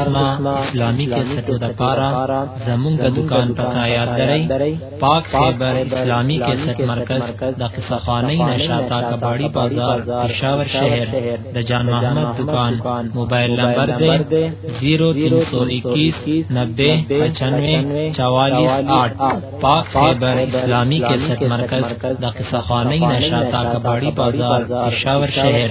اما اسلامی کیسټو د پارا زمونږ د دکان پتا یاد درئ پاک خیبر اسلامی کیسټ مرکز د قصه خانی نشاتا کباړی بازار پېښور شهر د جان محمد دکان موبایل نمبر دی 0321 90 95 448 پاک خیبر اسلامی کیسټ مرکز د قصه خانی نشاتا کباړی بازار پېښور شهر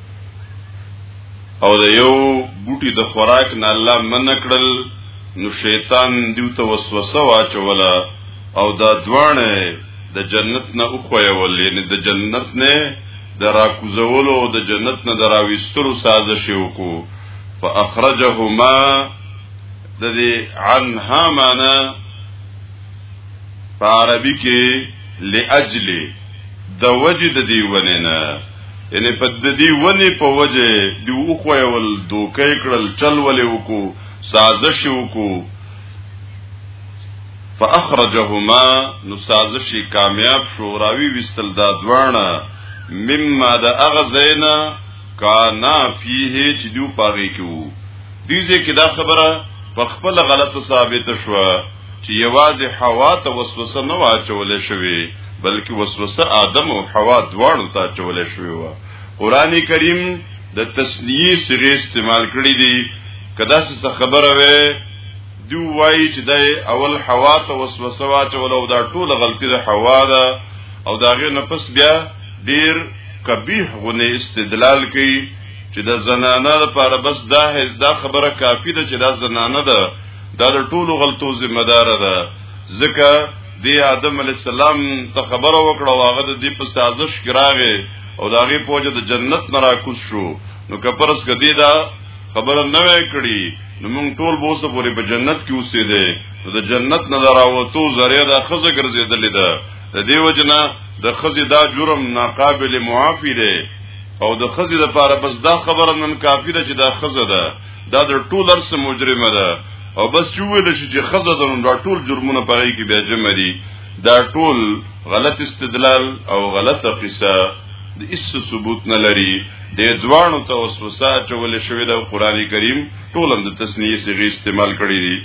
او د یو بوټي د خوراک نه الله من کړل نو شیطان دیو ته وسوسه واچوله او دا دوانه د جنت نه اوخویول یعنی د جنت نه د راکوزولو او د جنت نه دراويستلو سازش وکړو فاخرجهما د دې عنها معنا په عربي کې لاجل د وجد دی وننه یعنی په د دې ونی په وجه دی وخویول دوکې کړل چل ولې وکړو سازش وکړو فاخرجهما نو سازش کامیاب شو راوی وستل دا دوانه مما د اغزینا کانا فيه چې دو پاغي کیو دیزه کې دا خبره په خپل غلط ثابت شوه چې یوازې حوا ته وسوسه نه واچول شوې بلکې وسوسه آدم او حوا دواړو ته چول شوې و قران کریم د تسلیه سره استعمال کړی دی کدا څه خبره وې دی وایي چې د اول حوا ته وسوسه واچول او دا ټول غلطي د حوا ده او دا غي نه پس بیا ډیر قبیح غنه استدلال کوي چې د زنانه لپاره بس دا هیڅ دا خبره کافی ده چې دا زنانه ده دا د ټولو غلطو ذمہ دار ده ځکه دی آدم علی السلام ته خبره وکړه او هغه د دې په سازش ګراغه او دا غي پوجا د جنت نه راکوس شو نو کپرس کدی دا خبره نه کړی نو موږ ټول بوسه پورې په جنت کې اوسې دي نو د جنت نه راوتو زریه دا خزه ګرځیدلې ده د دیو جنا د خزه دا جرم ناقابل معافی دی او د خزه لپاره بس دا خبره نن کافی ده چې دا خزه ده دا د ټول ارس مجرمه ده او بس چې ویل شي چې خزه د نن ټول جرمونه په کې بیا جمع دي دا ټول غلط استدلال او غلطه قصه د اس ثبوت نه لري د ځوانو ته وسوسه چول شوې د قران کریم ټول د تسنیه سره استعمال کړی دي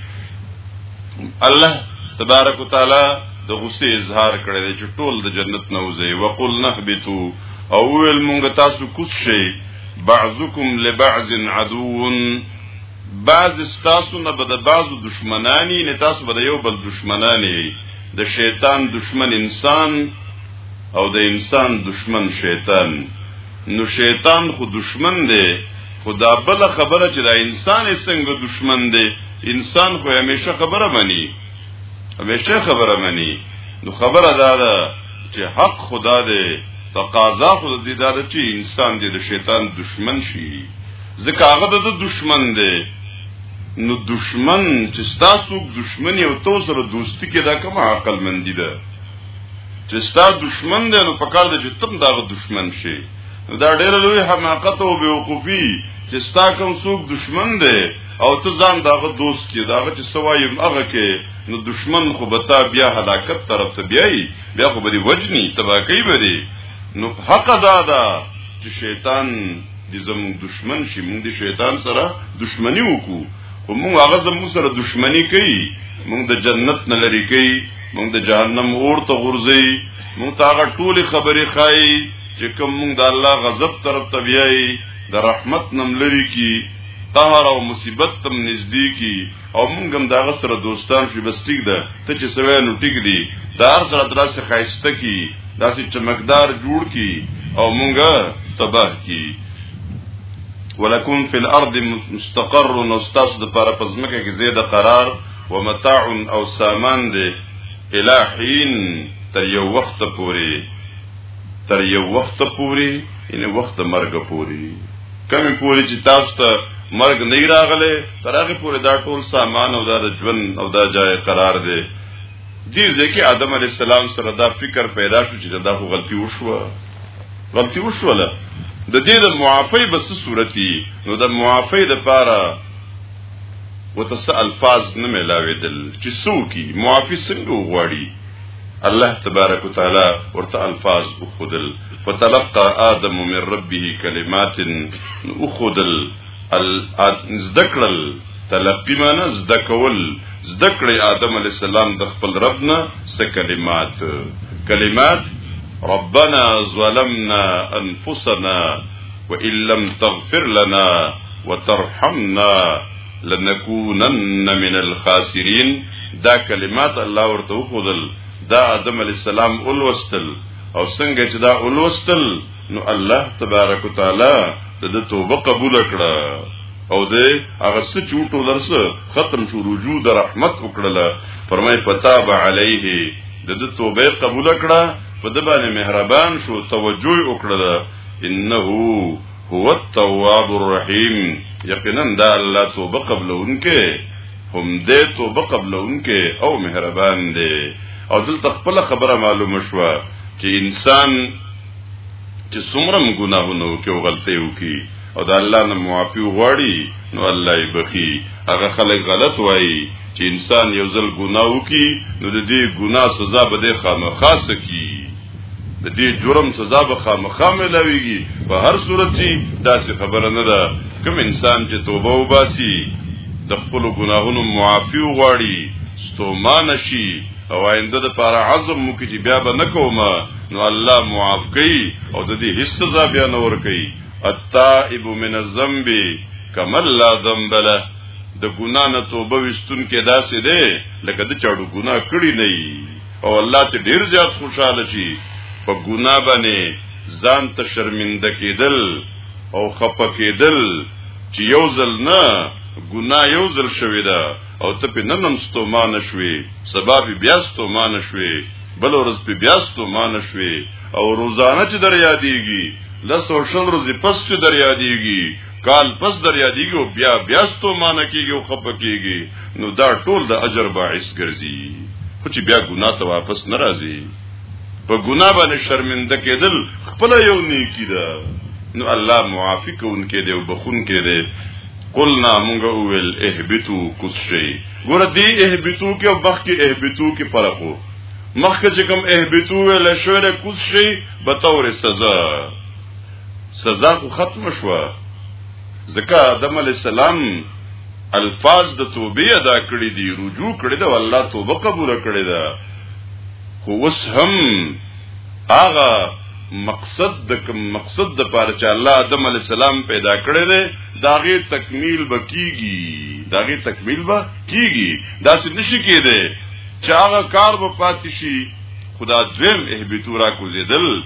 الله تبارک وتعالى د غصې اظهار کړی دی چې ټول د جنت نه وځي وقل نهبتو او ویل مونږ تاسو کوڅ شي بعضکم لبعض عدو بعض استاسو نه به د بعضو دشمنانی نه تاسو به د یو بل دشمنانی د شیطان دشمن انسان او د انسان دشمن شیطان نو شیطان خو دشمن دی خو دا بل خبره چې دا انسان څنګه دشمن دی انسان خو همیشه خبره مني همیشه خبره مني نو خبره دا ده چې حق خدا دې تقاضا خو د دې دار چې انسان دې د شیطان دشمن شي ځکه هغه د دشمن دی نو دشمن چې تاسو دشمن یو تو سره دوستی کې دا کوم عقل مندی ده چې تاسو دشمن دی نو پکار دی چې تم دا دشمن شي دا ډېر لوی حماقت او بیوقوفي چې تاسو کوم څوک دشمن دی او ته ځان داغه دوست کې داغه چې سوایم هغه کې نو دشمن خو بتا بیا هلاکت طرف ته بیایي بیا خو بری وجنی تبا کوي بری نو حق دادا چې شیطان دې زموږ دشمن شي موږ د شیطان سره دشمنی وکړو خو موږ هغه زموږ سره دشمنی کوي موږ د جنت نه لري کوي موږ د جهنم اور ته غورځي موږ ته هغه ټولې خبرې خایي چې کوم موږ د الله غضب طرف ته بیایي د رحمت نم لري کی قهر او مصیبت تم نږدې کی او موږ هم دا غسر دوستان شي بس ټیک ده ته چې سوي نو ټیک دي دا هر سره دراسه خایسته کی دا چې چمکدار جوړ کی او موږ تباه کی ولکم فی الارض مستقر نو تاسو د پر پزمکه کې زیاده قرار ومتاع او سامان دی الہین تر یو وخت پوری تر یو وخت پوري ان وخت مرګ پوري کمی پوري چې تاسو ته مرګ نه راغله تر هغه پوري دا ټول سامان او دا ژوند او دا جای قرار دی دې ځکه آدم علی السلام سره دا فکر پیدا شو چې دا خو غلطي وشوه غلطي وشوه له د دې د معافی بس صورتي نو د معافی د پاره وتس الفاظ نه ملاوي دل چې سو کی معافی څنګه وغواړي الله تبارک وتعالى ورته الفاظ وخدل فتلقى ادم من ربه كلمات وخدل الذكر تلقي معنا ذکول ذکر ادم علی السلام د خپل ربنا څه كلمات کلمات ربنا ظلمنا انفسنا وان لم تغفر لنا وترحمنا لنکونن من الخاسرین دا کلمات الله ورته وخدل دا آدم علی السلام اولوستل او څنګه چې دا اولوستل نو الله تبارک وتعالى د توبه قبول کړه او دې هغه څه چوټو درس ختم شو رجوع د رحمت وکړه فرمای فتاب علیه د دې توبه قبول کړه په دې باندې مهربان شو توجه وکړه انه هو التواب الرحیم یقینا دا الله توبه قبلونکې هم دې توبه قبلونکې او مهربان دی او دلته خپل خبره معلومه شو چې انسان چې څومره ګناهونه وکي او غلطي وکي او دا الله نه معافي غواړي نو الله یې بخي هغه خلک غلط وایي چې انسان یو ځل ګناه وکي نو د دې ګناه سزا به د خامخاسه کی د دې جرم سزا به خامخا ملاويږي په هر صورت چې داسې خبره نه ده کوم انسان چې توبه وباسي د خپل ګناهونو معافي وغواړي ستومان شي او آینده د پاره عزم مو کې بیا به نکوم نو الله معاف کوي او د دې هیڅ سزا بیا نه ور کوي التائب من الذنب کما لا ذنب له د ګنا نه توبه وستون کې داسې ده لکه د چاړو ګنا کړی نه او الله چې ډیر زیات خوشاله شي په ګناه باندې ځان ته شرمنده کېدل او خپه کېدل چې یو ځل نه ګناه یو ځل شوې ده او ته په ننم ستومان شوې سبب بیا ستومان شوې بل ورځ په بیا ستومان شوې او روزانه چې در یادېږي لس او شل ورځې پس چې در یادېږي کال پس در یادېږي او بیا بیا ستومانه کېږي او خپه کېږي نو دا ټول د اجر باعث ګرځي خو چې بیا ګناه ته واپس نه راځي په ګناه باندې شرمنده کېدل خپل یو نیکی ده نو الله معافي کوونکې دی او بخونکې دی قلنا مونږ ویل اهبتو کوس شي ګور دې اهبتو کې او بخ کې اهبتو کې فرق وو مخکې چې کوم اهبتو ویل شوی کوس شي به تور سزا سزا خو ختم شو ځکه آدم علی السلام الفاظ د توبې ادا کړې دي رجوع کړې ده الله توبه قبول کړې ده خو اوس هم هغه مقصد د کوم مقصد د پاره چې الله آدم علی السلام پیدا کړی دی داغه تکمیل به کیږي داغه تکمیل به کیږي دا څه نشي کېده چې هغه کار به پاتې شي خدا دویم اهبتورا کو زیدل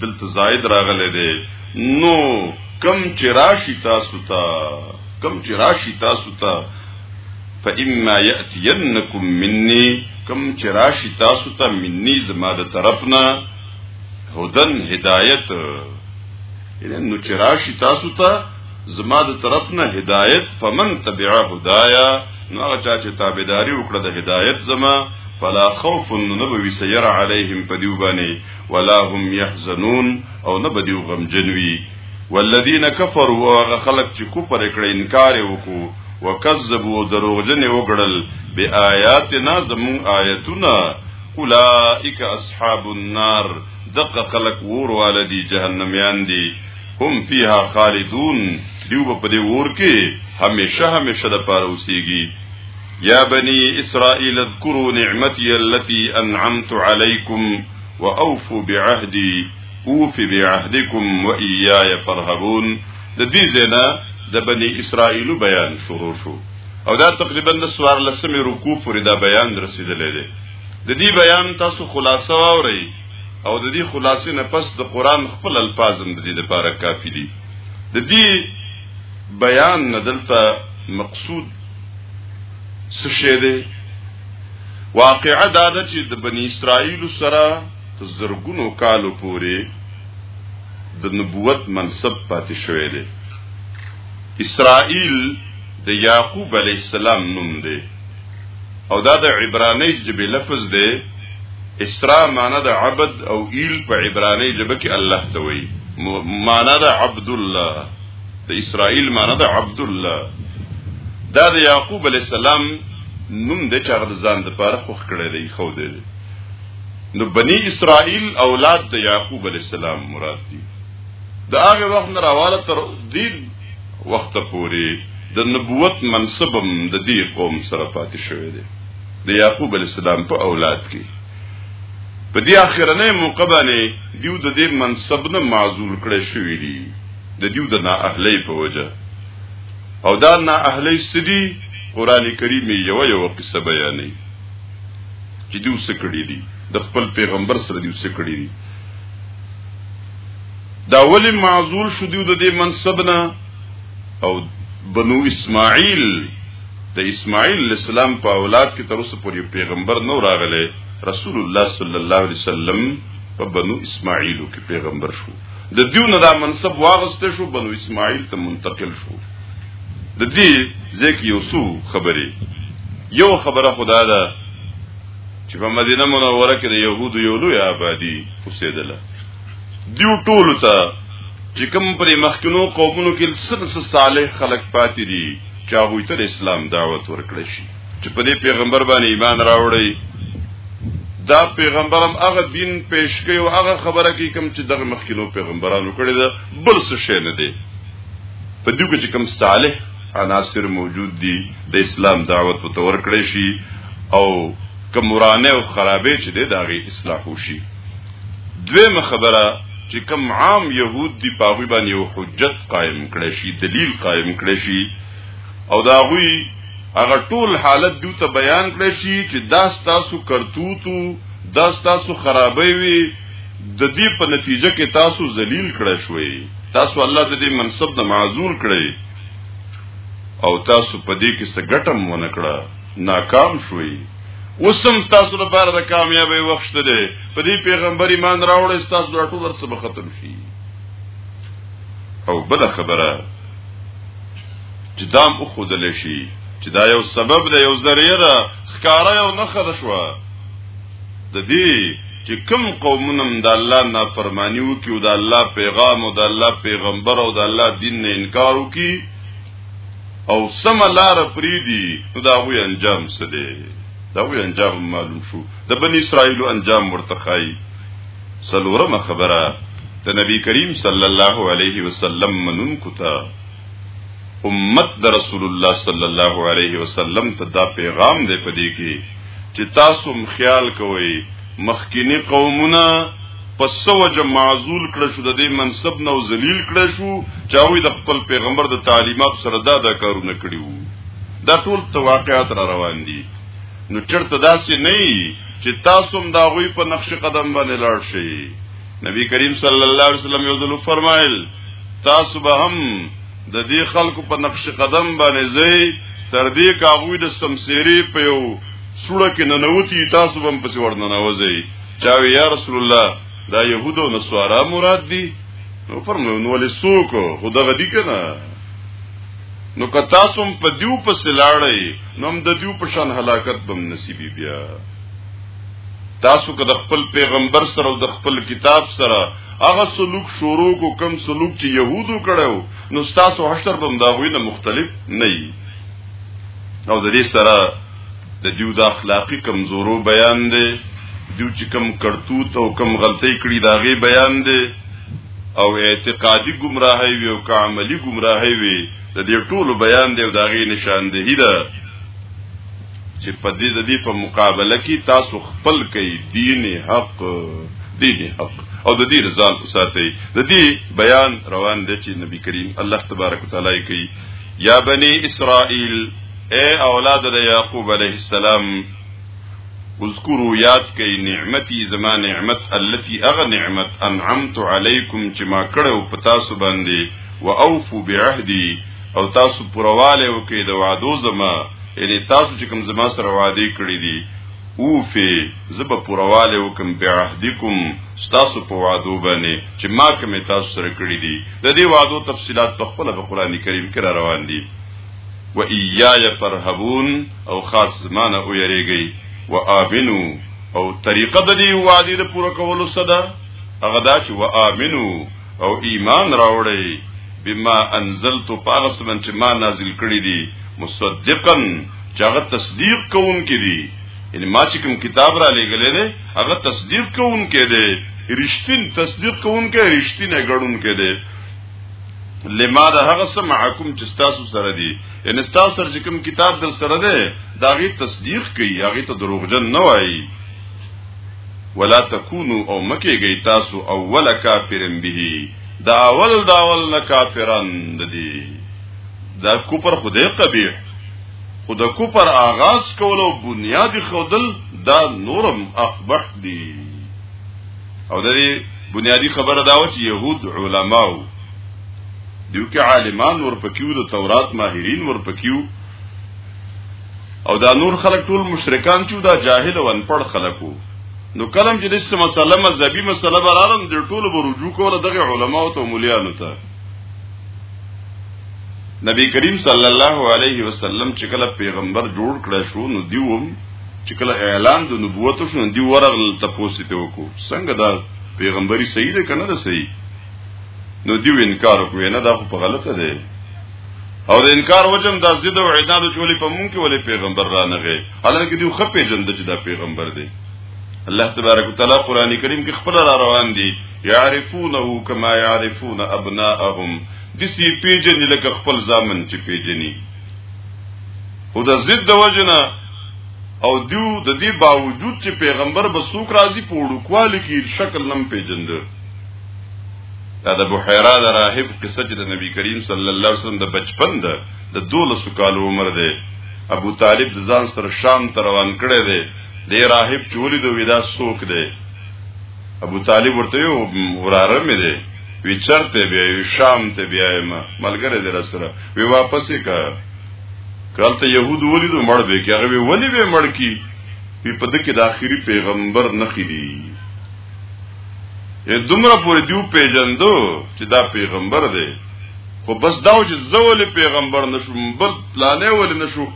دلته زائد راغلی دی نو کم چې راشي تاسو ته کم چې راشي تاسو ته فإما يأتينكم مني کم چې راشي تاسو ته مني زما د طرفنا هدن هدایت یعنی نو چې راشي تاسو ته زما د طرفنا هدایت فمن تبع هدايا نو هغه چا چې تابعداري وکړه د هدایت زما فلا خوف نبوي سير عليهم پدیوبانی ولا هم يحزنون او نه بدیو غمجن وي والذین کفروا هغه خلق چې کفر کړ انکار وکړو وکذبوا دروغجن وګړل بیااتنا زمون آیتنا اولئک اصحاب النار دقه خلق ور والدی جهنميان دي هم فيها خالدون دیو په دې ور کې همیشه همیشه د پاره اوسيږي يا بني اسرائيل اذكروا نعمتي التي انعمت عليكم واوفوا بعهدي اوف بعهدكم واياي فرهبون د دې زنا د بني اسرائيل بیان شروع شو او دا تقریبا د سوار لسمه رکوع پورې دا بیان رسیدلې ده د دې بیان تاسو خلاصه واورئ او د دې خلاصې نه پس د قران خپل الفاظ هم د دې لپاره کافي دي د دې بیان نه دلته مقصود څه شی دی واقعا دا ده چې د بنی اسرائیل سره زرګونو کالو پورې د نبوت منصب پاتې شوی دی اسرائیل د یعقوب علی السلام نوم دی او دا د عبرانی ژبې لفظ دی اسرا معنی د عبد او ایل په عبرانی ژبه کې الله ته وایي معنی د عبد الله د اسرائیل معنی د عبد الله دا د یعقوب علی السلام نوم د چا د ځان د پاره خوخ کړی دی خو دی نو بنی اسرائیل اولاد د یعقوب علی السلام مراد دي د هغه وخت نه راواله تر دې وخت پورې د نبوت منصبم د دې قوم سره پاتې شوی دی د یعقوب علی السلام په اولاد کې په دې اخرنه موقع باندې دیو د دې منصب نه معزول کړی شوی دی د دیو د نااهلۍ په وجه او دا نااهلۍ سدي قران کریم یو یو قصه بیانې چې دیو څه کړی دي د خپل پیغمبر سره دیو څه کړی دي دا ولی معذول شو دیو د دې منصب نه او بنو اسماعیل د اسماعیل اسلام په اولاد کې تر اوسه پورې پیغمبر نو راغله رسول الله صلی الله علیه وسلم په بنو اسماعیل کې پیغمبر شو د دیو نه دا منصب واغسته شو بنو اسماعیل ته منتقل شو د دې ځکه یو څو خبرې یو خبره خدا ده چې په مدینه منوره کې د يهودو یو لوی آبادی اوسېدله دیو ټول ته چې کوم پر مخکنو قومونو کې سر صالح خلق پاتې دي چې هغه ته اسلام دعوت ورکړي شي چې په دې پیغمبر باندې ایمان راوړی دا پیغمبرم هغه دین پیش کوي او هغه خبره کوي کوم چې دغه مخکینو پیغمبرانو کړی دا بل څه شی نه دی په دې کې چې کوم صالح عناصر موجود دي د اسلام دعوت په تور کړی شي او کمرانه او خرابې چې د داغي اصلاح وشي دویمه خبره چې کم عام يهود دی پاغي باندې یو حجت قائم کړي شي دلیل قائم کړي شي او دا غوي هغه ټول حالت دوی ته بیان کړی شي چې دا ستاسو کرتوتو دا ستاسو خرابې وي د دې په نتیجه کې تاسو ذلیل کړی شوي تاسو الله د دې منصب د معذور کړی او تاسو په دې کې څه ګټم ونه کړه ناکام شوي اوسم تاسو لپاره د کامیابی وخت دی په دې پیغمبر ایمان راوړی تاسو د ټول څه به ختم شي او بل خبره چې دام او خودل شي چې دا یو سبب دی یو ذریعہ ده ښکارا یو نه خد شو د دې چې کوم قومونه د الله نه فرمانی وکي او د الله پیغام او د الله پیغمبر او د الله دین نه انکار وکي او سم لار پریدي نو دا وی انجام څه دی دا وی انجام معلوم شو د بنی اسرائیل انجام ورته خای سلورمه خبره ته نبی کریم صلی الله علیه وسلم منون کوتا امت د رسول الله صلی الله علیه وسلم ته دا پیغام دی پدې کې چې تاسو خیال کوئ مخکینی قومونه پس وجه معزول کړ شو د دې منصب نو ذلیل کړ شو چې هغه د خپل پیغمبر د تعلیمات سره دا دا کارونه کړی وو دا ټول واقعات را روان دي نو چرته داسې نه چې تاسو هم دا غوي په نقش قدم باندې لاړ شئ نبی کریم صلی الله علیه وسلم یو ځل فرمایل تاسو به هم د دې خلکو په نقش قدم باندې ځئ تر دې کاغوی د سمسيري په یو سوړه کې ننوتی تاسو به هم پسې ورننوځئ چا وی یا رسول الله دا يهود او نصارا مراد دي نو فرمایو نو ولې سوق خدغه دي کنه نو که تاسو په دیو په سلاړی نو هم د دیو په شان هلاکت بم نصیبی بیا تاسو که د خپل پیغمبر سره او د خپل کتاب سره هغه سلوک شروع کو کم سلوک چې يهودو کړو نو تاسو حشر بم دا غوي نه مختلف نه وي او د دې سره د دیو د اخلاقی کمزورو بیان دی دیو چې کم کرتوت او کم غلطۍ کړي دا غي بیان دی او اعتقادي گمراهي وي او عملی گمراهي وي د دې ټولو بیان دی او دا غي نشاندهی ده چې په دې د دې په مقابله کې تاسو خپل کوي دین حق دین حق او د دې رضا ساتي د دې بیان روان دی چې نبی کریم الله تبارک وتعالى کوي یا بنی اسرائیل اے اولاد د یعقوب علیه السلام اذکروا یاد کئ نعمتي زما نعمت التي اغ نعمت انعمت علیکم چې ما کړو پتا سو باندې واوفوا بعهدی او تاسو پرواله وکي د وعدو زما یعنی تاسو چې کوم زما سره وعده کړی دي اوفه زب پرواله وکم بعهدکم تاسو په وعدو باندې چې ما کوم تاسو سره کړی دي د دې وعدو تفصيلات په خپل په قران کریم کې را روان دي و ایای فرهبون او خاص زمانه او یریږي و امنو او طریقه د دې وعده د پوره کولو صدا هغه دا چې و امنو او ایمان راوړی بما انزلت پاغه سمن چې ما نازل کړی دي مصدقا چې هغه تصدیق کوونکې دي ان ما چې کوم کتاب را لېګلې ده هغه تصدیق کوونکې ده رښتین تصدیق کوونکې رښتینه ګړونکې ده لما ده هغه سم حکم چې تاسو سره دي ان تاسو سره چې کوم کتاب در سره ده دا غي تصدیق کوي هغه ته دروغجن نه وایي ولا تکونو او مکه گئی تاسو اول کافرن به دا اول دا اول نه کافرن د دې دا کوپر خدای قبیح خود کوپر آغاز کول او بنیاد خودل دا نورم اقبح دی او د دې بنیادی خبره دا و چې يهود علماو دیو کې عالمان ورپکیو د تورات ماهرین ورپکیو او دا نور خلک ټول مشرکان چې دا جاهل او انپړ خلکو نو کلم چې دسه مسله مذهبي مسله برالم د ټولو به رجوع کوله دغه علما او ته مليانو ته نبی کریم صلی الله علیه وسلم چې کله پیغمبر جوړ کړ شو نو دیوم چې کله اعلان د نبوت شو نو دی ورغل تپوسی ته وکړو څنګه دا پیغمبري صحیح ده کنه ده صحیح نو دیو انکار وکړي نه دا خو په غلطه ده او د انکار وجم د ضد او عناد چولې په مونږ کې ولې پیغمبر را نه غي حالانکه دی خو پیجن چې دا پیغمبر دی الله تبارک وتعالى قران کریم کې خپل را روان دي يعرفونه كما يعرفون ابناءهم د سی پیجن لکه خپل ځامن چې پیجني او د ضد وجنه او دیو د دې باوجود چې پیغمبر به سوک راضي پوړو کوالی کې شکل نم پیجندل دا د بحیرا د راهب قصه چې د نبی کریم صلی الله علیه وسلم د بچپن ده د 12 کال عمر ده ابو طالب د ځان سره شام ته روان کړی دی د راهب چې ولیدو ودا سوک دی ابو طالب ورته یو وراره مې دی وی چرته بیا وی شام ته بیا ما ملګری در سره وی واپس کا کالته يهود ولیدو مړ به کې هغه وی ولی به مړ کی په دې کې د اخیری پیغمبر نخې دی یې دومره پورې دیو پیژندو چې دا پیغمبر دی خو بس دا چې زول پیغمبر نشو بل پلانې ول نشو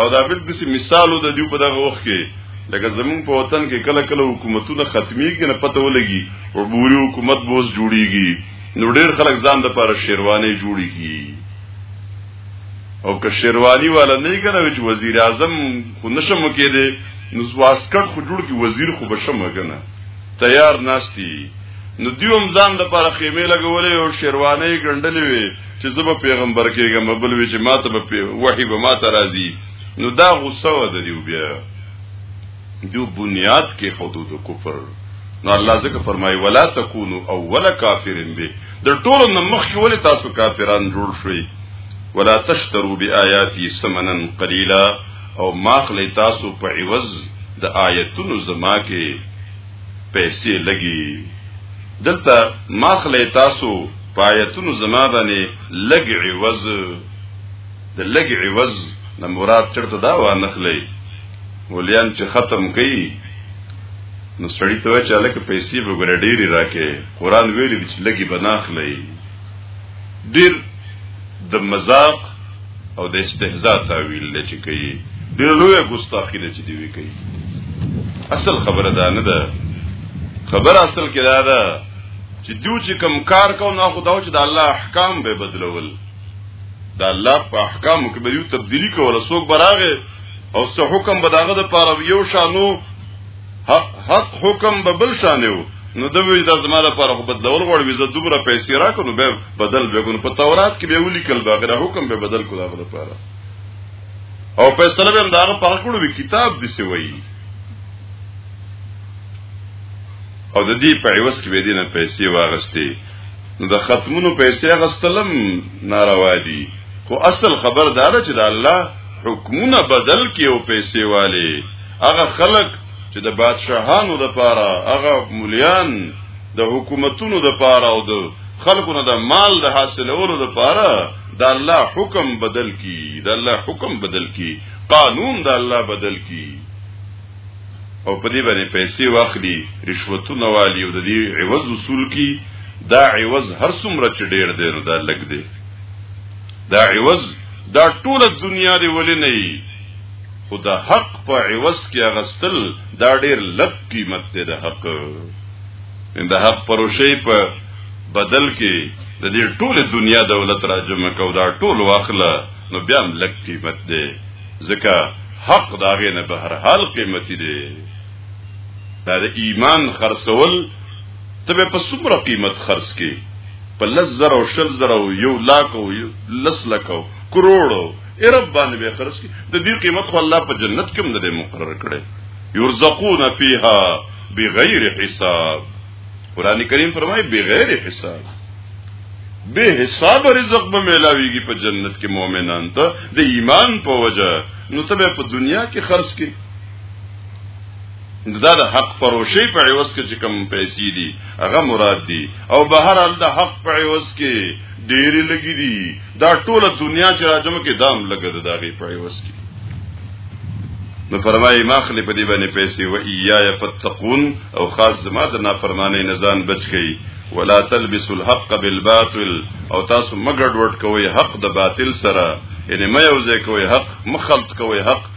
او دا بل دسی مثالو د دیو په دغه وخت کې لکه زمون په وطن کې کله کله حکومتونه ختميږي نه پته ولګي او بوري حکومت بوز جوړيږي نو ډېر خلک ځان د پاره شیروانه جوړيږي او که شیروانی والا نه کنه وچ وزیر اعظم خو نشم کېده نو واسکټ خو جوړ کی وزیر خو بشم کنه تیار ناشتي نو دیوم ځان د پر خیمه لګولې او شیروانی ګندلې وي چې زب پیغمبر کېګم بل وی چې ماته به وحی به ماته راځي نو دا غوسه و د دیو بیا دو بنیاد کې حدود کفر نو الله ځکه فرمایي ولا تکونو اول کافرین به د ټولو نمخ کې ولې تاسو کافران جوړ شوي ولا تشترو بیااتی ثمنا قلیلا او ماخلی تاسو په عوض د آیتونو زما کې پیسې لګي دلته ماخلی تاسو په آیتونو زما باندې لګ عوض د لګ عوض نه مراد چرته دا و نخلی ولیان چې ختم کوي نو سړی ته وایي چې هلکه پیسې به ګوره ډېرې راکې قرآن ویلي دي چې لږې به نه اخلئ ډېر د مذاق او د استهزاء تاویل دی چې کوي ډېر لویه ګستاخي ده چې دوی کوي اصل خبره دا نه ده خبره اصل کې دا ده چې دیو چې کم کار کو نه خو دا چې د الله احکام به بدلول د الله په احکامو کې به یو تبدیلی کوله څوک براغه او څه حکم به داغه د پاره یو شانو حق حکم به بل شانو نو د وی د زماره پر خو بدلول غوړ وی زه دومره پیسې راکونو به بدل وګون په تورات کې به ولیکل باغره حکم به بدل کو داغه لپاره او په سلام هم داغه په کړو وی کتاب دي سی وی او د دې په عوض کې به دینه پیسې واغستې نو د ختمونو پیسې غستلم ناروا دي خو اصل خبردار چې د الله حکمونه بدل کې او پیسې والے هغه خلک چې د بادشاهانو د پاره هغه مليان د حکومتونو د پاره او د خلکو نه د مال د حاصلولو د پاره د الله حکم بدل کی د الله حکم بدل کی قانون د الله بدل کی او په دې باندې پیسې واخلي رشوتونه والی او د دې عوض وصول کی دا عوض هر څومره چې ډیر دی نو دا لګ دی دا عوض دا ټوله دنیا دی ولې نه یي خو د حق په عوض کې اغستل دا ډېر لږ قیمت دی د حق ان د حق پروشي په بدل کې د دې ټوله دنیا دولت راجمه کو دا ټول واخله نو بیا هم لږ قیمت دی ځکه حق داغه نه بهر حال قیمتي دی دا د ایمان خرڅول ته به په څومره قیمت خرڅ کې په لس زر او شل زر او یو لاک او لس لک او کروڑو ای رب باندې به خرڅ کې د دې قیمت خو الله په جنت کې هم نه مقرر کړي یرزقون فیها بغیر حساب قران کریم فرمایي بغیر حساب به حساب رزق به ملاويږي په جنت کې مؤمنان ته د ایمان په وجه نو ته په دنیا کې خرڅ کې دا د حق فروشي په عوض کې چې کم پیسې دي هغه مراد دي او به هر حال د حق په عوض کې ډېری لګي دي دا ټوله دنیا چې راځم کې دام لګي د داغي په عوض کې نو فرمایي ماخلی په دې باندې پیسې و ایایا فتقون او خاص زما د نافرمانی نه ځان بچ کړي ولا تلبسوا الحق بالباطل او تاسو مګډ وډ کوي حق د باطل سره یعنی مې یو ځای کوي حق مخلط کوي حق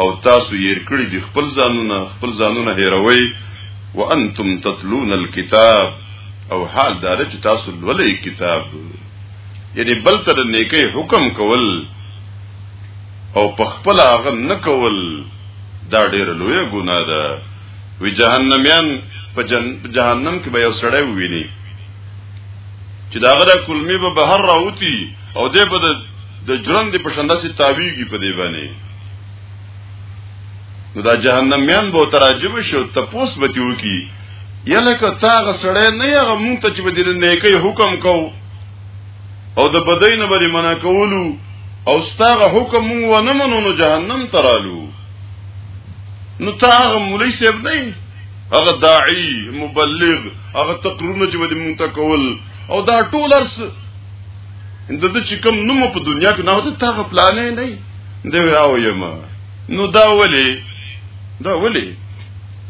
او تاسو یې کړی دي خپل ځانونه خپل ځانونه هیروي وانتم تتلون الكتاب او حال دا چې تاسو لولې کتاب یعنی بل تر نیکی حکم کول او په خپل هغه نه کول دا ډیر لوی ګناه ده وی جهنميان په جن... جهنم کې به یو سړی وویني چې داغه د کلمې به بهر راوتی او دې په د ژوند په شنده سي تابعيږي په دې باندې نو دا جهنميان به تراجم شو تپوس به تیو کی یله که تا غسړې نه یغ مونږ ته چې به دې نه کوي حکم کو او د بدین باندې منع کولو او ستاغه حکم مونږ ونه منو نو جهنم ترالو نو تا هغه مولوی صاحب نه هغه داعی مبلغ هغه تقرونه چې به مونږ ته کول او دا ټول ارس د دې چې کوم نوم په دنیا کې نه وته تا په پلان نه دی دی او یم نو دا ولی دا ولی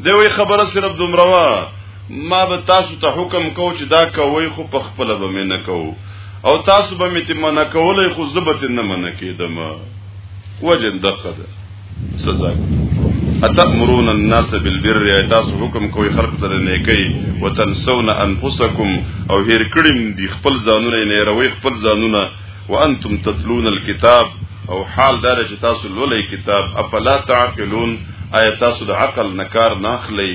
دی وی خبره صرف دومره ما به تاسو ته حکم کو چې دا کوي خو په خپل به مې نه کو او تاسو به مې تمنه کولای خو زبته نه منه کېدم وجه دقه ده سزا اتامرون الناس بالبر تاسو حکم کوي خلق ته نیکی وتنسون انفسکم او هیر کړم دي خپل ځانونه نه روي خپل ځانونه وانتم تتلون الكتاب او حال دار چې تاسو لولئ کتاب افلا تعقلون آیا تاسو د عقل نکار ناخلی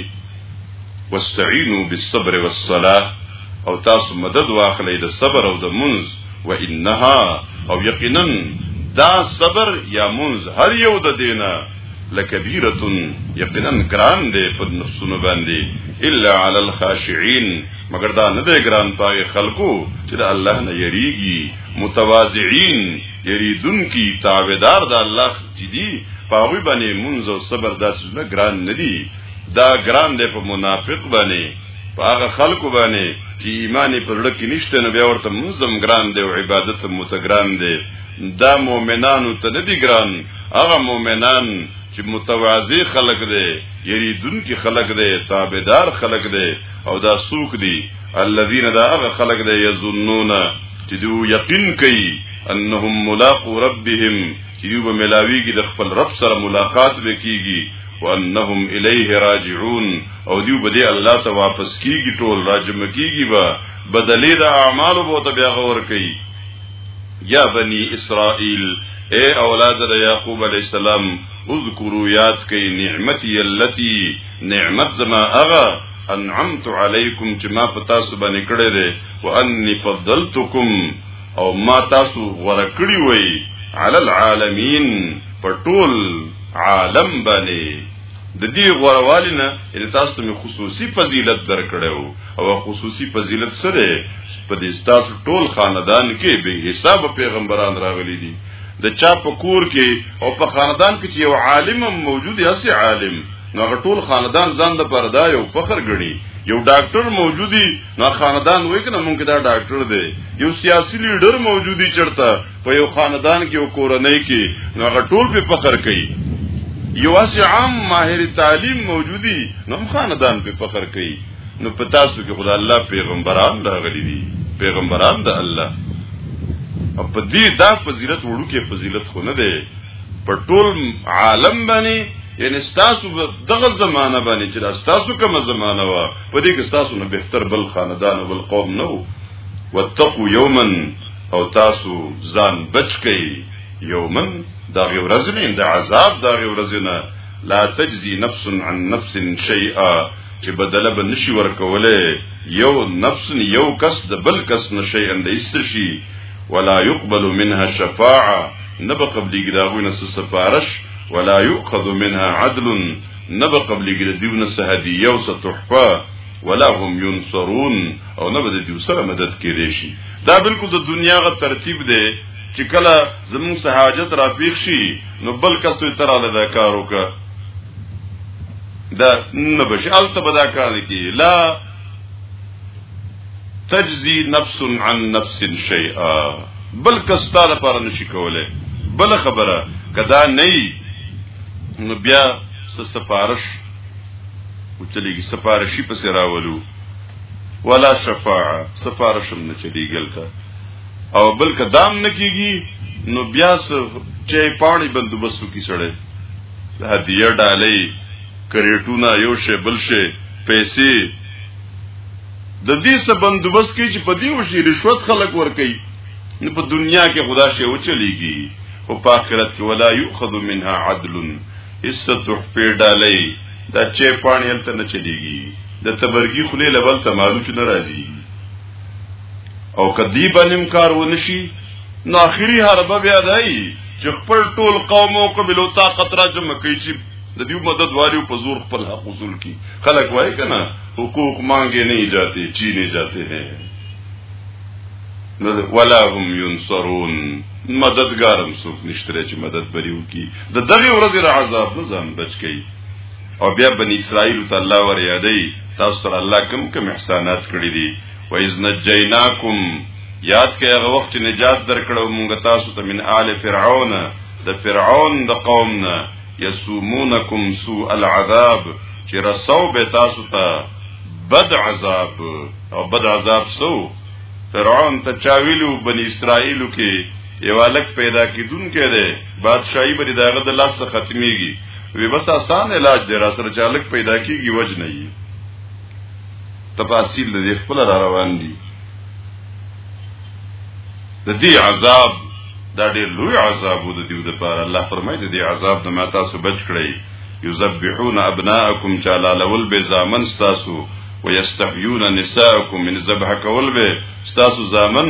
واستعینوا بالصبر والصلاه او تاسو مدد واخلئ د صبر او د منځ و انها او یقینا دا صبر یا منز هر یو د دینه لکبیره یقینا ګران دی په نفسونو باندې الا علی الخاشعين مگر دا نه دی ګران پای خلقو چې د الله نه یریږي متواضعين یریدون کی تابعدار د الله جدي پاوی باندې منځ او صبر داسې نه ګران ندي دا ګران دی په منافق باندې په هغه خلکو باندې چې ایمان په لړ کې نشته نو بیا ورته منظم ګران دی او عبادت هم متګران دی دا مؤمنانو ته نه دی ګران هغه مؤمنان چې متواضع خلق دی یریدونکي خلق دی تابعدار خلق دی او دا سوق دی الذين دا هغه خلق دی یظنون چې دو یقین کوي انهم ملاقات ربهم چې دوی به ملاویږي د خپل رب سره ملاقات وکيږي وانهم الیه راجعون او دیو بده الله ته واپس کیږي ټول راجم کیږي با بدلی د اعمال بو ته بیا غور کوي یا بنی اسرائیل اے اولاد د یعقوب علی السلام اذکروا یاد کئ نعمتي التي نعمت زما اغا انعمت علیکم چې ما په تاسو باندې کړې ده وانی فضلتکم او ما تاسو غوړه کړی وای علی العالمین په ټول عالم باندې د دې غوړوالي نه ان تاسو ته خصوصي فضیلت درکړو او خصوصي فضیلت سره په دې تاسو ټول خاندان کې به حساب پیغمبران راغلي دي د چا په کور کې او په خاندان کې چې یو عالم موجود یا سي عالم نو هغه ټول خاندان ځان د پردا یو فخر غړي یو ډاکټر موجودی نو خاندان وای کنه مونږ دا ډاکټر دی یو سیاسي لیډر موجودی چرته په یو خاندان کې او کورنۍ کې نو هغه ټول په فخر کوي یو اسی عام ماهر تعلیم موجودی نو خاندان په فخر کوي نو په تاسو کې خدای الله پیغمبران راغلي دي پیغمبران د الله او په دې دا فضیلت وړو کې فضیلت خو نه دی په ټول عالم باندې یعنی ستاسو دغه زمانہ باندې چې ستاسو کومه زمانہ و په دې کې ستاسو نه بهتر بل خاندان او بل قوم نه وو واتقوا یوما او تاسو ځان بچ کئ یومن دا غي ورځنه د عذاب دا غي ورځنه لا تجزي نفس عن نفس شيئا چې بدله به نشي ورکوله یو نفس یو کس د بل کس نشي اند استشي ولا يقبل منها شفاعه نه به قبليږي دا غوینه سفارش ولا يؤخذ منها عدل نه به قبليږي د دیونه سهدیه او تحفه ولا هم ينصرون او نه به د دیو سره مدد کړي شي دا بالکل د دنیا غ ترتیب دی چې کله زمون سه حاجت را پیښ شي نو بل کس ته تر له دا کار وکړه دا نه بشي الته به دا کار کی لا تجزي نفس عن نفس شيئا بل کس تا لپاره نشي کوله بل خبره کدا نه نو بیا سفارش او چلیږي سفارشي پسې راولو ولا شفاعه سفارشم نه چلیګلته او بل کدام نه کیږي نو بیا چې پانی بندوبستو کی سړی هدیه ډالۍ کریټونه یو شی بل شی پیسې د دې څه بندوبست کې چې په دې وشي رشوت خلک ور کوي نو په دنیا کې خدا شی و چلیږي او په آخرت کې ولا یؤخذ منها عدل هیڅ تحفه ډالۍ دا چې پانی هلته نه چلیږي د تبرګي خلی لبل ته معلوم نه راځي او کدی باندې کار ونشي نو اخري حرب بیا دی چې خپل ټول قوم او قبيلو طاقت را جمع کوي چې د دې مدد والو په زور خپل حق وصول کی خلک وای کنه حقوق مانګې نه جاتے چی نه جاتے ہیں ولا هم ينصرون مددګارم څوک نشته چې مدد بریو کی د دغه ورځې را عذاب نه ځان بچ کړي او بیا بنی اسرائیل ته الله ور یادې تاسو ته الله کوم کوم احسانات کړی دي و اذ نجیناکم یاد کړئ هغه وخت نجات درکړو موږ تاسو ته من آل فرعون د فرعون د قوم نه یسومونکم سوء العذاب چې رسو به تاسو ته بد عذاب او بد عذاب سو فرعون ته چاویلو بنی اسرائیل کې یو الک پیدا کیدون کې بادشاہي به دغه د لاس څخه ختميږي وی بس آسان علاج دی را سره چالک پیدا کیږي وجه نه یي تفاصیل د خپل را روان دي د دې عذاب دا ډېر لوی عذاب وو د دې لپاره الله فرمایي د دې عذاب نه ما تاسو بچ کړئ یذبحون ابناءکم چالا لول به زامن تاسو ويستحيون نساءکم من ذبح کول به تاسو زامن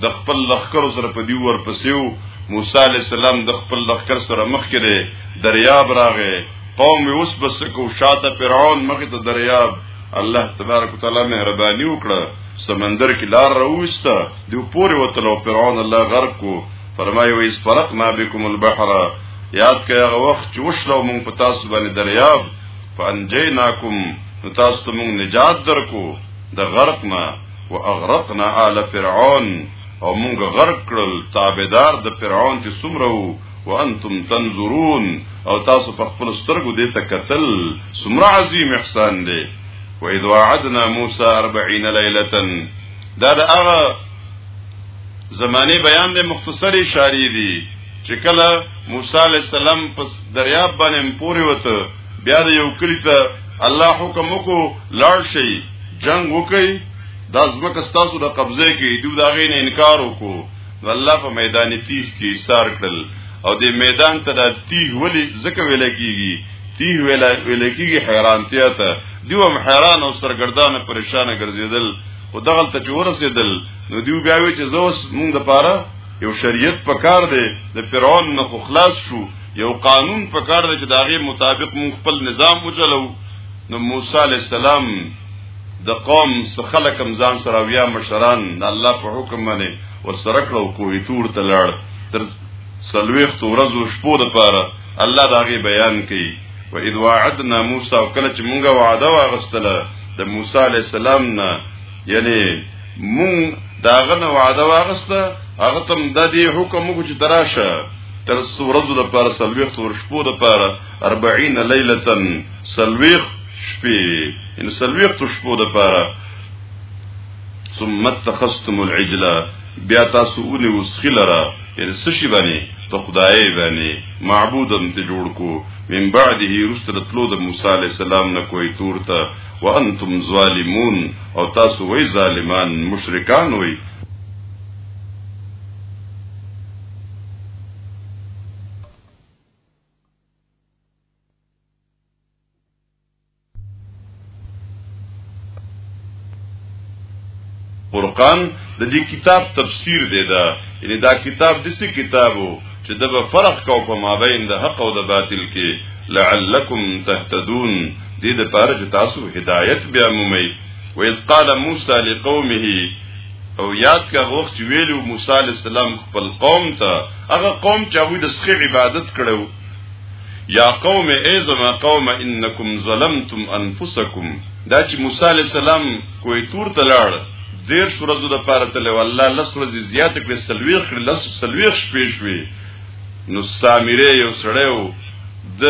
د خپل لخر سره په دی ور پسیو موسی علی السلام د خپل لخر سره مخ کړي دریاب راغې قوم اوس بس کو شاته فرعون مخ ته دریاب الله تبارک وتعالى مهرباني وکړه سمندر کې لار راوسته دی پورې وتل او فرعون الله غرق کو فرمایي ویس فرق ما بكم البحر یاد کړه هغه وخت چې وشلو مونږ په تاسو باندې دریاب فانجیناکم نو تاسو ته مونږ نجات درکو د غرق نه واغرقنا آل فرعون او موږ غرق کړل تابعدار د فرعون چې څومره وو وانتم تنظرون او تاسو په خپل سترګو دې ته قتل څومره عظیم احسان دی واذ وعدنا موسی 40 ليله دا د هغه زمانه بیان د مختصری شاری دی چې کله موسی علی السلام په دریاب باندې پوری وته بیا د یو کلی ته الله حکم وکړو لاړ شي جنگ وکړي دا زمکه ستاسو د قبضه کې دی دا غي نه انکار وکړو نو الله په میدان تیه کې ایثار کړل او د میدان ته د تیه ولی زکه ویل کیږي تیه ویل ویل کیږي حیرانتیا ته دیو هم حیران او سرګردان پریشان ګرځیدل او دغه ته چور رسیدل نو دیو بیا وی چې زوس مونږ د پاره یو شریعت په کار دی د فرعون نه خو خلاص شو یو قانون په کار دی چې دا غي مطابق مون خپل نظام وچلو نو موسی علی السلام د قوم څخه خلک هم ځان سره بیا مشران د الله په حکم باندې ورسره کړو کوی تور ته لاړ تر سلويخت ورځو شپو د پاره الله داغه بیان کړي و اذ وعدنا موسی وکړه چې مونږه وعده واغستله د موسی عليه السلام نه یعنی مون داغه نه وعده واغسته هغه تم د دې حکم کو چې تراشه تر ورځو د پاره سلويخ تور شپو د پاره 40 ليله سلويخ شپې ان سلويخ تور شپو د پاره ثم اتخذتم العجله بیا تاسو اونې وسخلره یعنی سشي باندې ته خدای باندې معبودم ته جوړ کو من بعده رسل تلو د موسی عليه السلام نه کوئی تور ته وانتم ظالمون او تاسو وای ظالمان مشرکان وای فرقان د دې کتاب تفسیر دی دا یعنی دا کتاب د څه کتابو چې د به فرق کو په مابین د حق او د باطل کې لعلکم تهتدون دې د پاره چې تاسو هدایت بیا مومئ وإذ قال موسى لقومه او یاد کا وخت ویلو موسی علی السلام خپل قوم ته هغه قوم چې هغه د سخی عبادت کړو یا قوم ای زما قوم انکم ظلمتم انفسکم دا چې موسی علی السلام کوی تور ته لاړ دیر شورزو د پاره تل والله لس ورځې زیات کړې سلويخ کړې لس سلويخ شپې شوې نو سامره یو سړی و د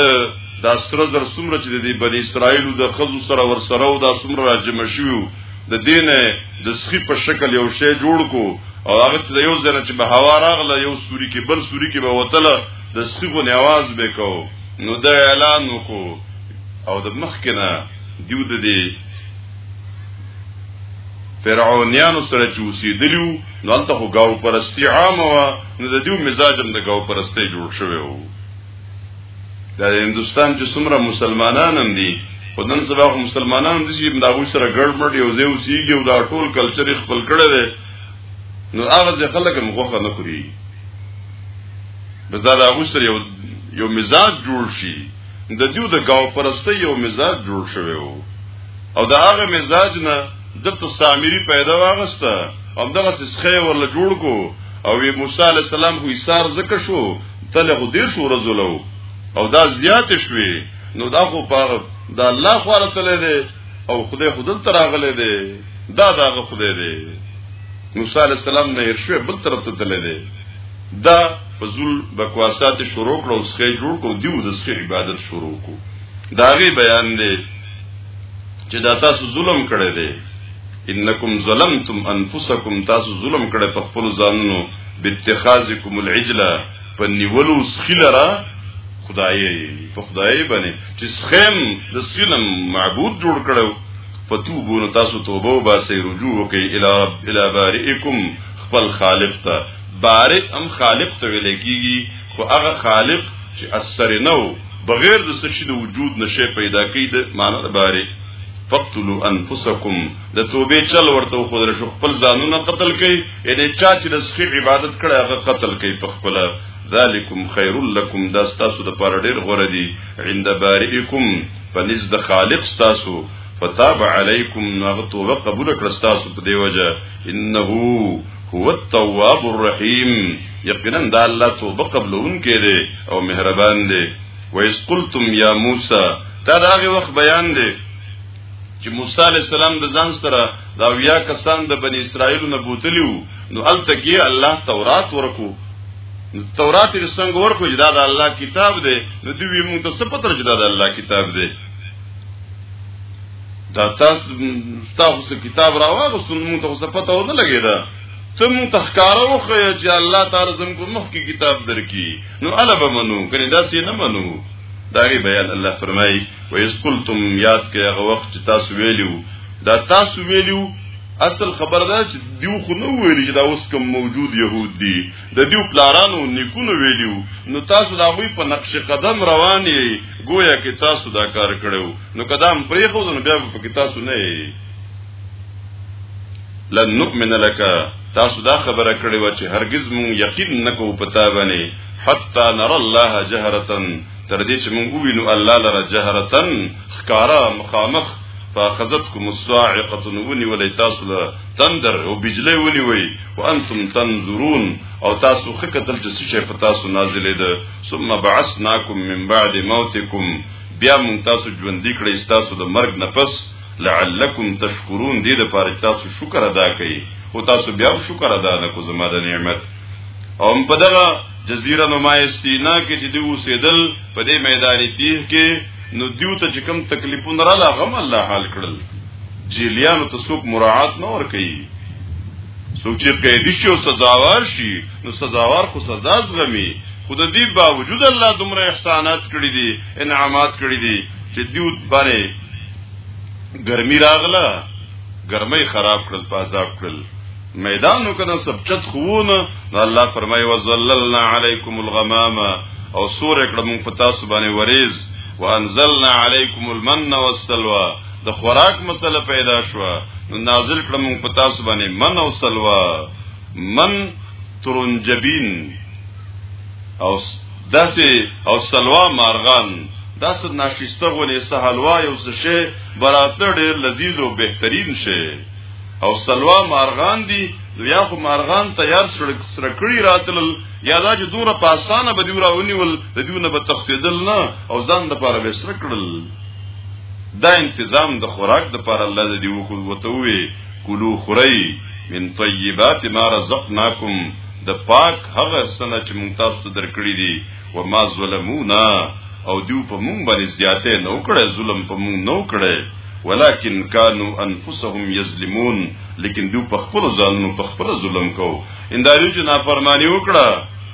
دا سره زر سمره چې د بنی اسرائیل د خزو سره ور سره او دا سمره راجم شوو د دینه د سخی په شکل یو شی جوړ کو او هغه ته یو ځنه چې به هوا راغله یو سوري کې بل سوري کې به وتله د سخی غو نواز به کو نو دا اعلان وکړو او د مخکنه دیو د دې فرعونیانو سره چې اوسېدلیو نو هلته خو ګاو پرستی عامه وه نو د دیو مزاج هم د ګاو پرستی جوړ شوی و دا د هندوستان چې څومره مسلمانان هم دي خو نن سبا خو مسلمانان دي چې د هغوی سره ګډ مډ یو ځای اوسېږي او دا ټول کلچر یې خپل کړی دی نو هغه ځای خلک هم غوښه نه خوري بس دا د هغوی سره یو یو مزاج جوړ شي د دیو د ګاو پرستی یو مزاج جوړ شوی و او دا هغه مزاج نه دلته سامری پیدا واغسته او دغه سخه ورله جوړ کو او وی موسی علی السلام خو ایثار زکه شو تله خو دیر شو رزلو او دا زیات شوی نو دا خو په دا الله خو تله دی او خدای خود تر اغله دی دا داغه خدای دی موسی علی السلام نه هرشوه بل طرف ته تله دی دا فزول بکواسات شروع کړو سخه جوړ کو دیو د سخه عبادت شروع کو داغي بیان دی چې دا تاسو ظلم کړی دی انکم ظلمتم انفسکم تاسو ظلم کړی په خپل ځانونو باتخاذکم العجله په نیولو سخیلره خدای په خدای باندې چې سخم د سینم معبود جوړ کړو فتوبو نو تاسو توبه او باسي رجوع وکي الى رب الى بارئکم خپل خالق ته بارئ ام خالق ته ویل کیږي خو هغه خالق چې اثر نه بغیر د څه شي د وجود نشه پیدا کوي د معنی د باره فقتلوا انفسکم د توبې چل ورته خو در شو خپل ځانونه قتل کړي یعنی چا چې د سخی عبادت کړي هغه قتل کړي په خپل ذالکم خیر لکم دا تاسو د پاره ډیر غوړه دي عند بارئکم فنز د خالق تاسو فتاب علیکم نغتو وقبول کړ تاسو په دی وجه انه هو التواب الرحیم یقینا دا الله توبه قبلون کې دی او مهربان دی ویس قلتم یا موسی دا داغه وخت بیان دی چې موسی علی السلام د ځان سره دا ویا کسان د بنی اسرائیل نه بوتلیو نو التکی الله تورات ورکو تورات یې څنګه ورکو چې دا د الله کتاب دی نو دوی موږ ته څه پته چې دا د الله کتاب دی دا تاسو تاسو کتاب راوغستون موږ ته څه پته ونه لګیدا ته موږ تخکاره وخه چې الله تعالی زموږ په مخ کې کتاب درکې نو الا به منو کني دا سي نه منو دا غي بیان الله فرمایي و یس قلتم یاد کې هغه وخت چې تاسو ویلو دا تاسو ویلو اصل خبردار چې دیو خو نو ویل چې دا اوس کوم موجود يهود دي د دیو پلارانو نیکونو ویلیو نو تاسو دا غوی په نقش قدم روان یې گویا کې تاسو دا کار کړو نو قدم پرې خو نو بیا په کې تاسو نه یې لن نؤمن لك تاسو دا خبره کړې و چې هرگز مون یقین نکو پتا باندې حتا نر الله جهرتن تر دې چې مون وینو الله لره جهرتن خکارا مخامخ فاخذتكم الصاعقه ونی ولې تاسو له تندر او بجلی ونی وي وانتم تنظرون او تاسو خکتل چې څه په تاسو نازلې ده ثم بعثناکم من بعد موتکم بیا مون تاسو ژوند کړی تاسو د مرګ نفس لعلکم تشکرون دې د پاره تاسو شکر ادا کړئ او تاسو بیا شکر ادا نه کو زما د نعمت او په دغه جزیره نما استینا کې چې دی اوسېدل په دې میدان تیه کې نو دیو ته چې کم تکلیفونه را لغم الله حال کړل جیلیانو ته څوک مراعات نه ور کوي څوک چې قیدی شي او سزاوار شي نو سزاوار خو سزا زغمي خود دې باوجود الله دومره احسانات کړی دي انعامات کړی دي چې دیو باندې ګرمي راغله ګرمي خراب کړل پازاب کړل میدانو کنه سبچت خوونه الله فرمایي وزللنا علیکم الغمام او سور کړه مونږ په تاسو باندې وریز وانزلنا علیکم المن والسلوى د خوراک مسله پیدا شو نو نازل کړم په تاسو باندې من او سلوا من ترنجبین او داسې او سلوا مارغان داسې ناشسته غولې سهلوا یو څه شی براتر ډیر لذیذ او بهترین شی او سلوا مارغان دي یا خو مارغان تیار سړک سرکړی راتل یا دا چې دوره پاسانه بدیو راونیول د دیونه به تخفیدل نه او ځان د پاره به سرکړل دا انتظام د خوراک د پر الله دی وکړ وته وی کلو خری من طیبات ما رزقناکم د پاک هغه سنه چې مونږ تاسو ته درکړی دي و ما ظلمونا او دیو په مونږ باندې زیاته نه وکړه ظلم په مونږ نه وکړه ولكن كانوا انفسهم يظلمون لیکن دیو په خپل ځانونو په خپل ظلم کو انداري چې نافرمانی وکړه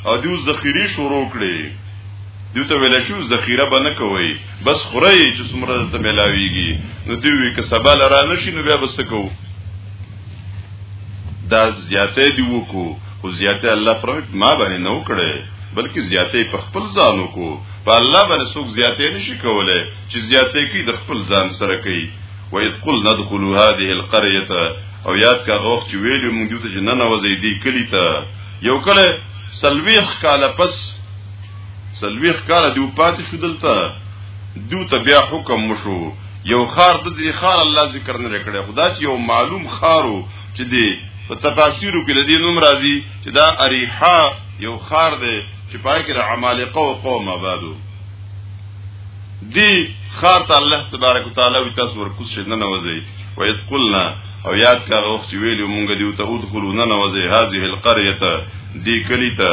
او دیو ذخیره شروع کړي دیو ته ویل شو ذخیره بنه کوي بس خوري چې څومره ته ملاويږي نو دی وی که سبا لرا نشي نو بیا بس کو دا زیاته دی وکړو خو زیاته الله فرمایي ما باندې نو کړي بلکې زیاته په خپل ځان وکړو په الله باندې څوک زیاته نشي کولای چې زیاته کوي د خپل ځان سره کوي وَإِذْ قُلْنَا ادْخُلُوا هَذِهِ الْقَرْيَةَ او یاد کا غوښ چې ویلو موږ ته چې نن وځي دی کلی ته یو کله سلويخ کاله پس سلويخ کال دیو پاتې شو دلته دیو ته بیا حکم مشو یو خار د دې خار الله ذکر نه کړي خدا چې یو معلوم خارو چې دی په تفاسیرو کې لدی نوم راځي چې دا اریحا یو خار دی چې پای کې د عمالقه او قوم آبادو دی خار ته الله تبارک وتعالى وي تاسو ورکوس شي نه نوځي و اذ قلنا او یاد کا وخت ویلو مونږ دیو ته ادخلوا نه نوځي هذه القريه دی کلیته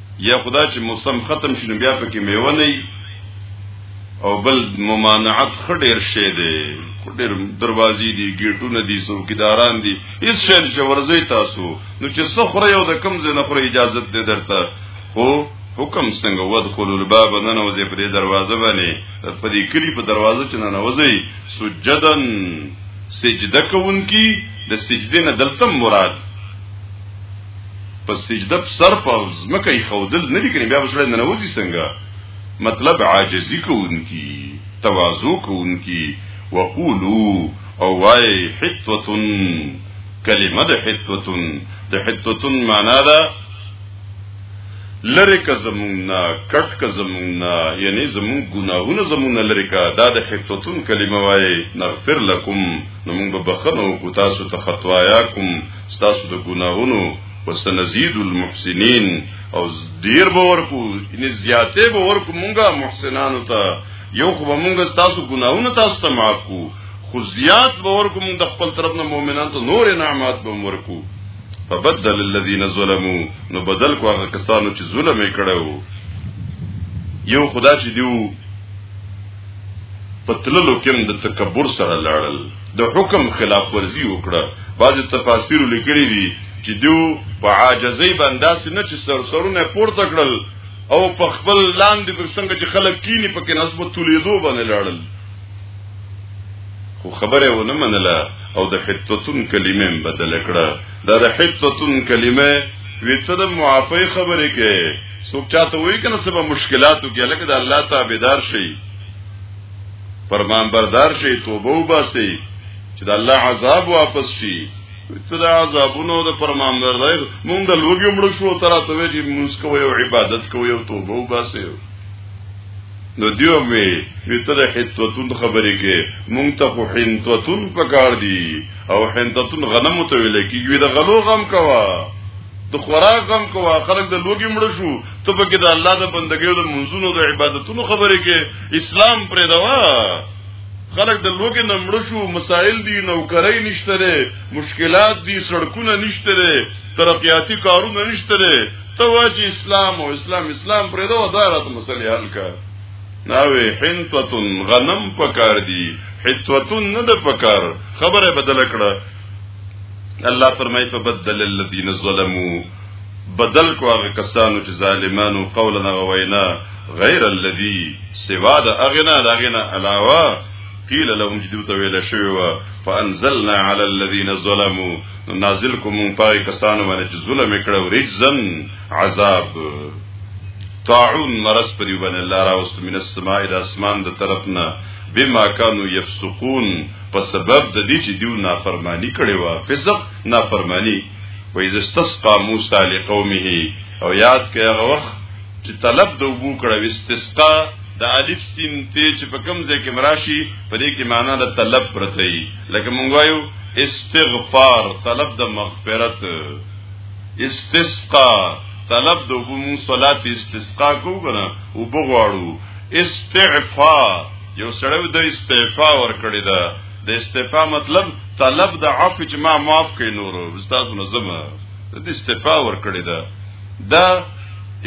یا خدا چې موسم ختم شي نو بیا پکې میوه نه او بل ممانعت خډیر شي دی خډیر دروازې دي ګیټونه دي څوکیداران دي هیڅ شي چې ورځي تاسو نو چې سخره یو د کم زنه خره اجازه دې درته خو حکم څنګه ودخل الباب نن وځي په دې دروازه باندې په دې کلی په دروازه چې نن وځي سجدن سجده کوونکی د سجدې نه دلته مراد په سجده په سر په زمکه یې خودل نه دي کړي بیا وسړی نه نوځي څنګه مطلب عاجزی کوونکی تواضع کوونکی وقولو او وای حتوتن کلمه د حتوتن د حتوتن معنا ده لری که زمونږه کټ که زمونږه یعنی زمون ګناهونه زمونږه لری که دا د حتوتن کلمه وای نغفر لكم نو موږ به بخنو کو تاسو ته خطوایا کوم ستاسو د ګناهونو وسنزيد المحسنين او ډیر به ورکو ان زیاته به ورکو مونږه محسنانو ته یو خو به مونږه تاسو ګناونه تاسو ته معاف کو خو زیات به ورکو مونږ د خپل طرف نه مؤمنانو ته نور انعامات به ورکو فبدل الذين ظلموا نو بدل کو هغه کسانو چې ظلم یې کړو یو خدا چې دیو پتللو کې د تکبر سره لاړل د حکم خلاف ورزي وکړه بعض تفاسیر لیکلي دي چې دیو په عاجزۍ باندې داسې نه چې سر سرونه پورته کړل او په خپل لاندې پر څنګه چې خلک کینی په کې نسبت تولیدو باندې لاړل خو خبره و نه منله او د حتتون کلمه بدل کړه دا د حتتون کلمه وی ته د معافی خبره کې څوک چاته وایي کنه سبا مشکلاتو کې لکه د الله تابعدار شي فرمان بردار شي توبه وباسي چې د الله عذاب واپس شي ته د عذابونو د فرمان بردار مونږ د لوګي مړ شو تر ته وی چې مونږ کوو او عبادت کوو او توبه وباسي نو دیو می ویتر حتوتون خبرې کې مونږ ته خو حنتوتون پکار دي او حنتوتون غنمو ته ویل کېږي د غلو غم کوا د خوراک غم کوه خلک د لوګي مړ شو ته پکې د الله د بندګیو د منځونو د عبادتونو خبرې کې اسلام پرې دوا خلک د لوګي نه مړ شو مسائل دي نوکرۍ نشته لري مشکلات دي سړکونه نشته لري ترقیاتی کارونه نشته لري ته واجی اسلام او اسلام اسلام پرې دوا دارت مسلې حل کا ناوی حنتتن غنم پکار دی حتوتن نه د پکار خبره بدل کړه الله فرمای په بدل الذين ظلموا بدل کو هغه کسانو چې ظالمانو قول نه غوینا غیر الذي سوا د اغنا د اغنا علاوه قیل لهم جدو ته ویل شوی و فانزلنا علی الذین ظلموا نازل کوم پای کسانو باندې چې ظلم کړو رجزن عذاب طاعون مرض پر یو باندې الله راوست من السماء د اسمان د طرفنا بما كانوا يفسقون په سبب د دې چې دیو نافرمانی کړي وا فسق نافرمانی و اذ استسقى موسی لقومه او یاد کړه هغه وخت چې طلب د وبو کړه استسقا د الف سین ته چې په کوم ځای کې مراشي په دې کې معنا د طلب پرته ای لکه مونږ وایو استغفار طلب د مغفرت استسقا طلب د وبو مون صلات استسقا کو کنه وبغواړو استعفاء یو سړی د استعفا ورکړی دا د استعفا مطلب طلب د عفو چې ما معاف کړي نور استاد نظمه د استعفا ورکړی دا دا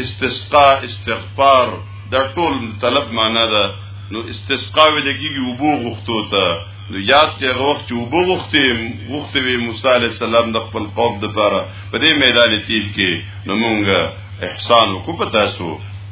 استسقا استغفار دا ټول طلب معنا ده نو استسقا ویل کېږي وبو غختو ته نو یاد کې هغه وخت چې وبو غختې غختې وی موسی عليه السلام د خپل قوم د پاره په دې میدان تیب کې نو مونږه احسان وکړو په تاسو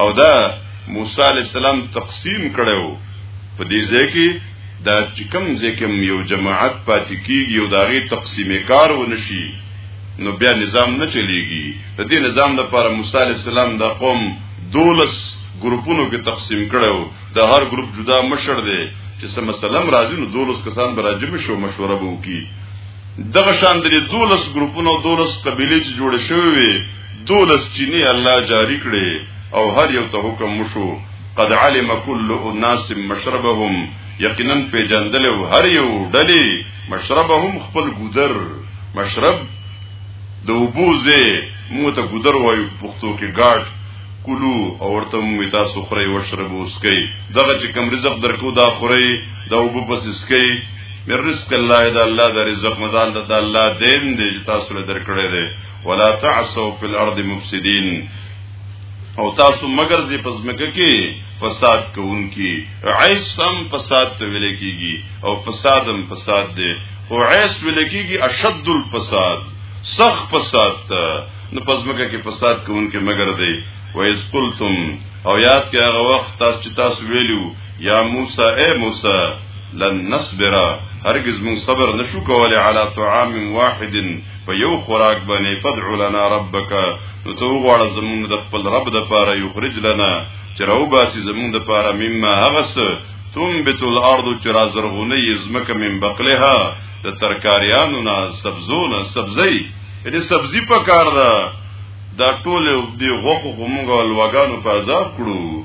او دا موسی علی السلام تقسیم کړو په دې ځای کې دا چې کوم ځای کې یو جماعت پاتې کیږي او دا غي تقسیم کار ونشي نو بیا نظام نه چلیږي د دې نظام لپاره موسی علی السلام دا قوم دولس ګروپونو کې تقسیم کړو دا هر ګروپ جدا مشر دی چې سم سلام راځي نو دولس کسان به راجم شو مشوره به وکړي دغه شان درې دولس ګروپونه او دولس قبیلې چې جوړې شوې وي دولس چینې الله جاری کړي او هر یو ته حکم وشو قد علم كل الناس مشربهم یقینا پیجندل او هر یو ډلې مشربهم خپل ګذر مشرب د وبوزه موږ ته ګذر وایو پښتو کې ګاډ کلو او ورته موږ تاسو خوري وشربو اسکي دغه چې کم رزق درکو دا خوري دا وبو پس اسکي من رزق الله دا الله دا رزق مدال دا الله دین دی چې تاسو له درکړې دی ولا تعسوا فی الارض مفسدین او تاسو مگر دې پزمکه کې فساد کوونکی عیسم فساد ته ویل کیږي او فسادم فساد دی او عیس ویل کیږي اشد الفساد سخ فساد ته نو پزمکه کې فساد کوونکی مگر دی و اذ قلتم او یاد کې هغه وخت تاسو چې تاسو ویلو یا موسی اے موسی لن نصبر هرگز مون صبر نشو کولی علی طعام واحد په یو خوراک باندې فدع لنا ربک نو تو غواړه زمون د خپل رب د پاره یخرج لنا چې راو باسي زمون د پاره مما هغس تنبت الارض چې را زرغونه یزمک من بقلها د ترکاریانو نه سبزونه سبزی دې سبزی په کار ده دا ټول دی غوخو غومغه لوګانو په عذاب کړو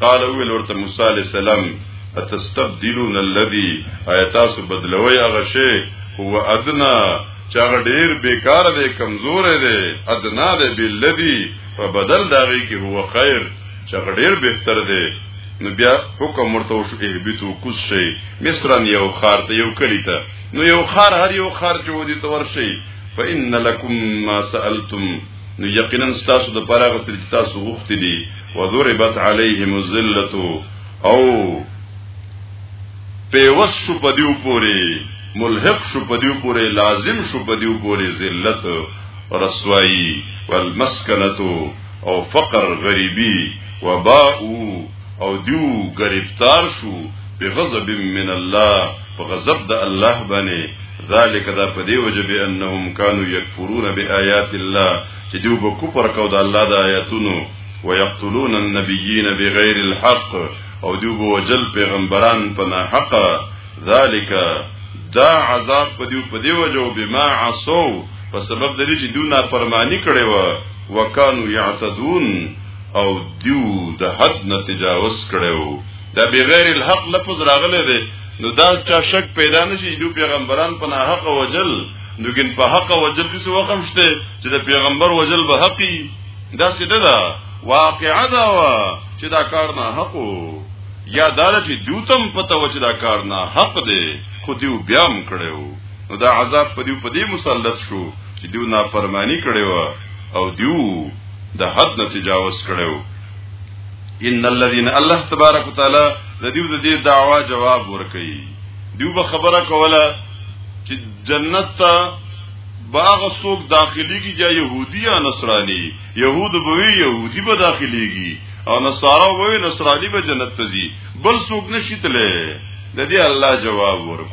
قال ویل ورته موسی علی السلام اتستبدلون الذي ایتاس بدلوي هغه شی هو ادنا چا ډیر بیکار دی کمزور دی ادنا دی بلذي په بدل داږي کې هو خیر چا ډیر بهتر دی نو بیا حکم ورته وشو اهبتو کوس شي مصرن یو خار ته یو کلی ته نو یو خار هر یو خار چې ودی ته ورشي فإن لكم ما سألتم نو یقینا تاسو د پاره غسل چې تاسو غوښتي دي وضربت عليهم الذله او پیوس شو پدیو پوری ملحق شو پدیو پوری لازم شو پدیو پوری ذلت رسوائی والمسکنتو او فقر غریبی وباؤ او دیو گرفتار شو بغضب من الله په غضب د الله باندې ذالک دا په دی وجه به انهم كانوا يكفرون بآيات الله چې دوی په کفر کو د الله د آیاتونو ويقتلون النبيين بغير الحق او دوی به وجل پیغمبران په ناحق ذالک دا عذاب په دی په دی وجه بما عصوا په سبب د دې چې دوی نافرمانی کړي و وکانو يعتدون او دیو د حد نه تجاوز کړو دا بغیر الحق لفظ راغله ده نو دا چا شک پیدا نشي جو پیغمبران په حق وجل لیکن په حق وجل دي سو وقم شته چې د پیغمبر وجل به حقي دا څه ده واقعا دا وا چې دا کار نه حق یا دا چې دوتم پته و چې دا کار نه حق دی خو دیو بیا م کړو نو دا عذاب په دیو په دې مسلط شو چې دیو نافرمانی کړو او دیو د حد نه تجاوز کړو ان الذين الله تبارک وتعالى د دې د دې دعوا جواب ورکړي دیو به خبره کوله چې جنت ته باغ سوق داخليږي یا يهودي یا نصراني يهود به وي يهودي به داخليږي او نصارا به وي نصراني به جنت ته ځي بل سوق نشي تله د دې الله جواب ورکړي